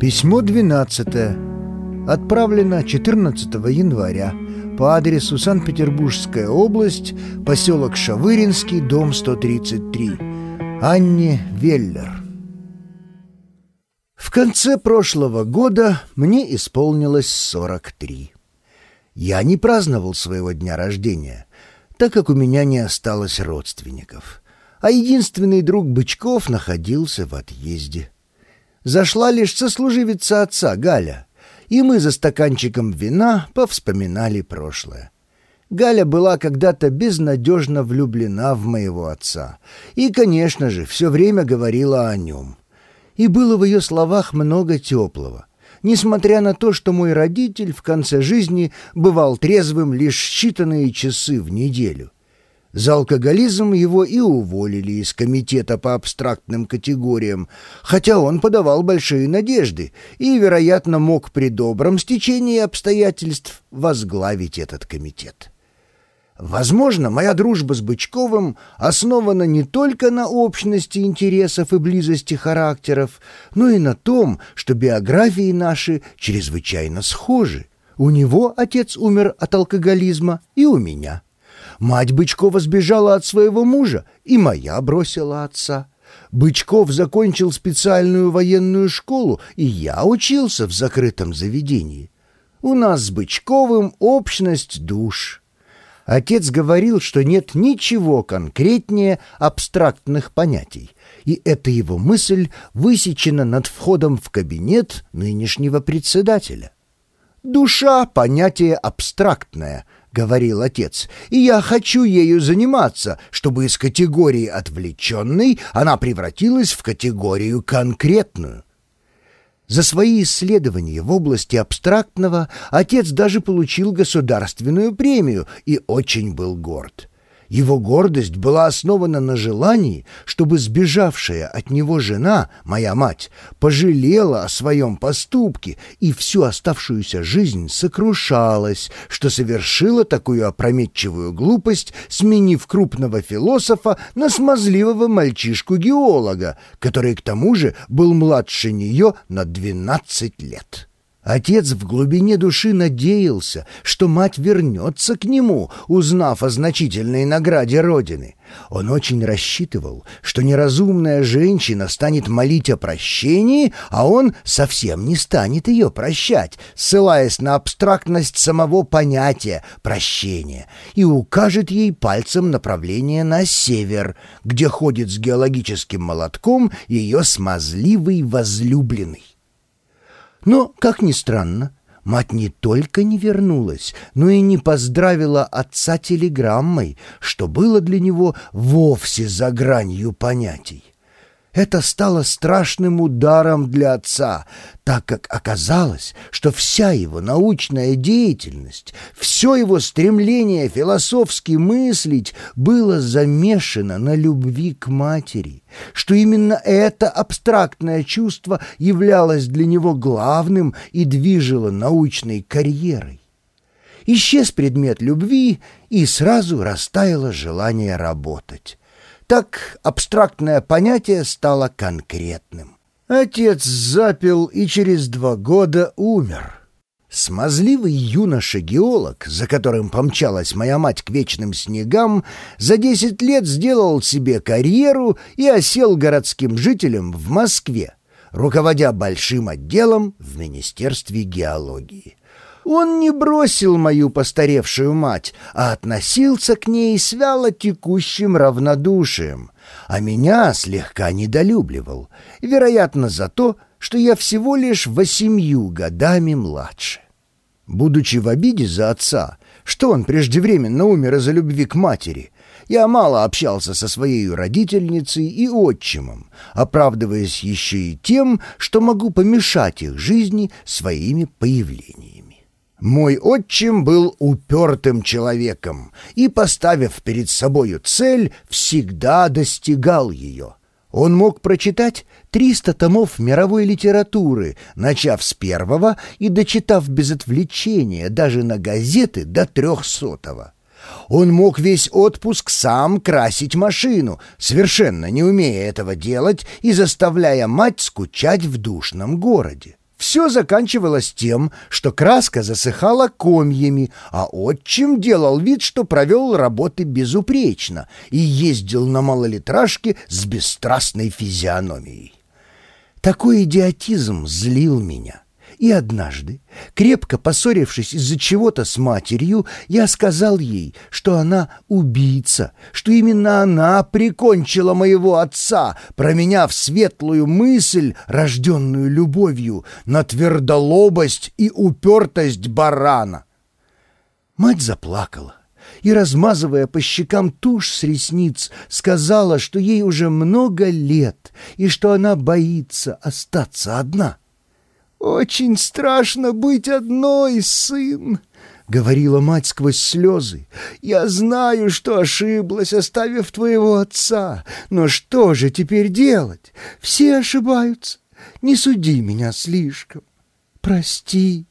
Письмо 12. Отправлено 14 января по адресу Санкт-Петербургская область, поселок Шавыринский, дом 133. Анне Веллер. В конце прошлого года мне исполнилось 43. Я не праздновал своего дня рождения, так как у меня не осталось родственников, а единственный друг Бычков находился в отъезде зашла лишь сослуживица отца Галя, и мы за стаканчиком вина повспоминали прошлое. Галя была когда-то безнадежно влюблена в моего отца и, конечно же, все время говорила о нем. И было в ее словах много теплого, несмотря на то, что мой родитель в конце жизни бывал трезвым лишь считанные часы в неделю — за алкоголизм его и уволили из комитета по абстрактным категориям, хотя он подавал большие надежды и, вероятно, мог при добром стечении обстоятельств возглавить этот комитет. Возможно, моя дружба с Бычковым основана не только на общности интересов и близости характеров, но и на том, что биографии наши чрезвычайно схожи. У него отец умер от алкоголизма и у меня – Мать Бычкова сбежала от своего мужа, и моя бросила отца. Бычков закончил специальную военную школу, и я учился в закрытом заведении. У нас с Бычковым общность душ. Отец говорил, что нет ничего конкретнее абстрактных понятий, и эта его мысль высечена над входом в кабинет нынешнего председателя. Душа — понятие абстрактное —— говорил отец, — «и я хочу ею заниматься, чтобы из категории отвлеченной она превратилась в категорию конкретную». За свои исследования в области абстрактного отец даже получил государственную премию и очень был горд. Его гордость была основана на желании, чтобы сбежавшая от него жена, моя мать, пожалела о своем поступке и всю оставшуюся жизнь сокрушалась, что совершила такую опрометчивую глупость, сменив крупного философа на смазливого мальчишку-геолога, который к тому же был младше нее на 12 лет. Отец в глубине души надеялся, что мать вернется к нему, узнав о значительной награде Родины. Он очень рассчитывал, что неразумная женщина станет молить о прощении, а он совсем не станет ее прощать, ссылаясь на абстрактность самого понятия прощения, и укажет ей пальцем направление на север, где ходит с геологическим молотком ее смазливый возлюбленный. Но, как ни странно, мать не только не вернулась, но и не поздравила отца телеграммой, что было для него вовсе за гранью понятий. Это стало страшным ударом для отца, так как оказалось, что вся его научная деятельность, все его стремление философски мыслить было замешано на любви к матери, что именно это абстрактное чувство являлось для него главным и движило научной карьерой. Исчез предмет любви, и сразу растаяло желание работать. Так абстрактное понятие стало конкретным. Отец запил и через два года умер. Смазливый юноша-геолог, за которым помчалась моя мать к вечным снегам, за десять лет сделал себе карьеру и осел городским жителям в Москве, руководя большим отделом в Министерстве геологии. Он не бросил мою постаревшую мать, а относился к ней с вяло текущим равнодушием, а меня слегка недолюбливал, вероятно, за то, что я всего лишь восемью годами младше. Будучи в обиде за отца, что он преждевременно умер из-за любви к матери, я мало общался со своей родительницей и отчимом, оправдываясь еще и тем, что могу помешать их жизни своими появлениями. Мой отчим был упертым человеком и, поставив перед собою цель, всегда достигал ее. Он мог прочитать 300 томов мировой литературы, начав с первого и дочитав без отвлечения даже на газеты до трехсотого. Он мог весь отпуск сам красить машину, совершенно не умея этого делать и заставляя мать скучать в душном городе. Все заканчивалось тем, что краска засыхала комьями, а отчим делал вид, что провел работы безупречно и ездил на малолитражке с бесстрастной физиономией. Такой идиотизм злил меня. И однажды, крепко поссорившись из-за чего-то с матерью, я сказал ей, что она убийца, что именно она прикончила моего отца, променяв светлую мысль, рожденную любовью, на твердолобость и упертость барана. Мать заплакала и, размазывая по щекам тушь с ресниц, сказала, что ей уже много лет и что она боится остаться одна. «Очень страшно быть одной, сын!» — говорила мать сквозь слезы. «Я знаю, что ошиблась, оставив твоего отца. Но что же теперь делать? Все ошибаются. Не суди меня слишком. Прости».